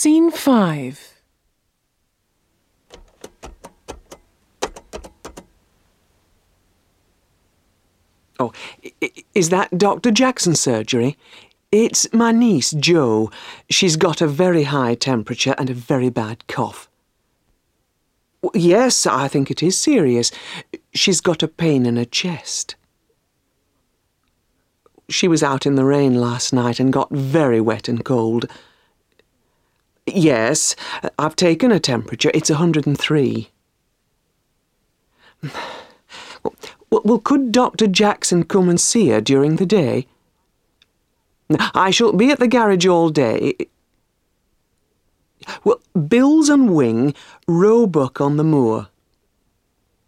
Scene 5. Oh, is that Dr. Jackson's surgery? It's my niece, Jo. She's got a very high temperature and a very bad cough. Yes, I think it is serious. She's got a pain in her chest. She was out in the rain last night and got very wet and cold. Yes, I've taken a temperature. It's 103. Well, well, could Dr. Jackson come and see her during the day? I shall be at the garage all day. Well, Bills and Wing, Roebuck on the moor.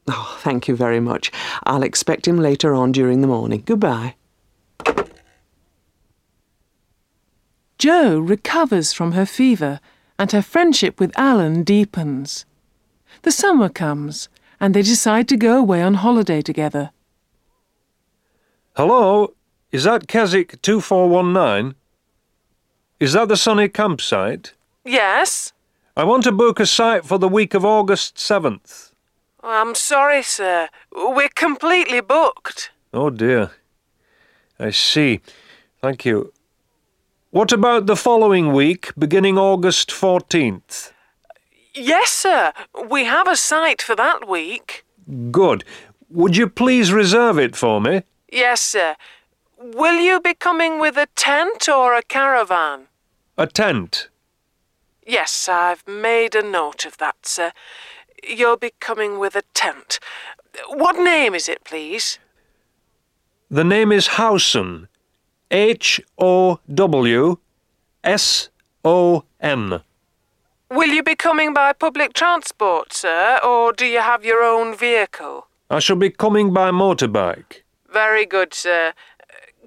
Oh, thank you very much. I'll expect him later on during the morning. Goodbye. Jo recovers from her fever and her friendship with Alan deepens. The summer comes and they decide to go away on holiday together. Hello, is that Keswick 2419? Is that the sunny campsite? Yes? I want to book a site for the week of August 7th. I'm sorry, sir. We're completely booked. Oh dear. I see. Thank you. What about the following week, beginning August 14th? Yes, sir. We have a site for that week. Good. Would you please reserve it for me? Yes, sir. Will you be coming with a tent or a caravan? A tent. Yes, I've made a note of that, sir. You'll be coming with a tent. What name is it, please? The name is Howson. H O W S O N. Will you be coming by public transport, sir, or do you have your own vehicle? I shall be coming by motorbike. Very good, sir.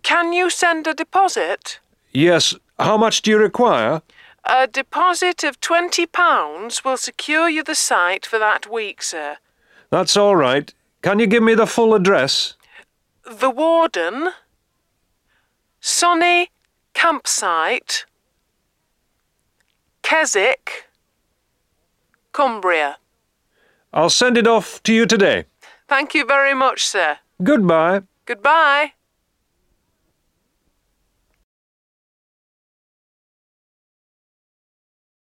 Can you send a deposit? Yes. How much do you require? A deposit of £20 will secure you the site for that week, sir. That's all right. Can you give me the full address? The Warden, Sunny Campsite, Keswick, Cumbria. I'll send it off to you today. Thank you very much, sir. Goodbye. Goodbye.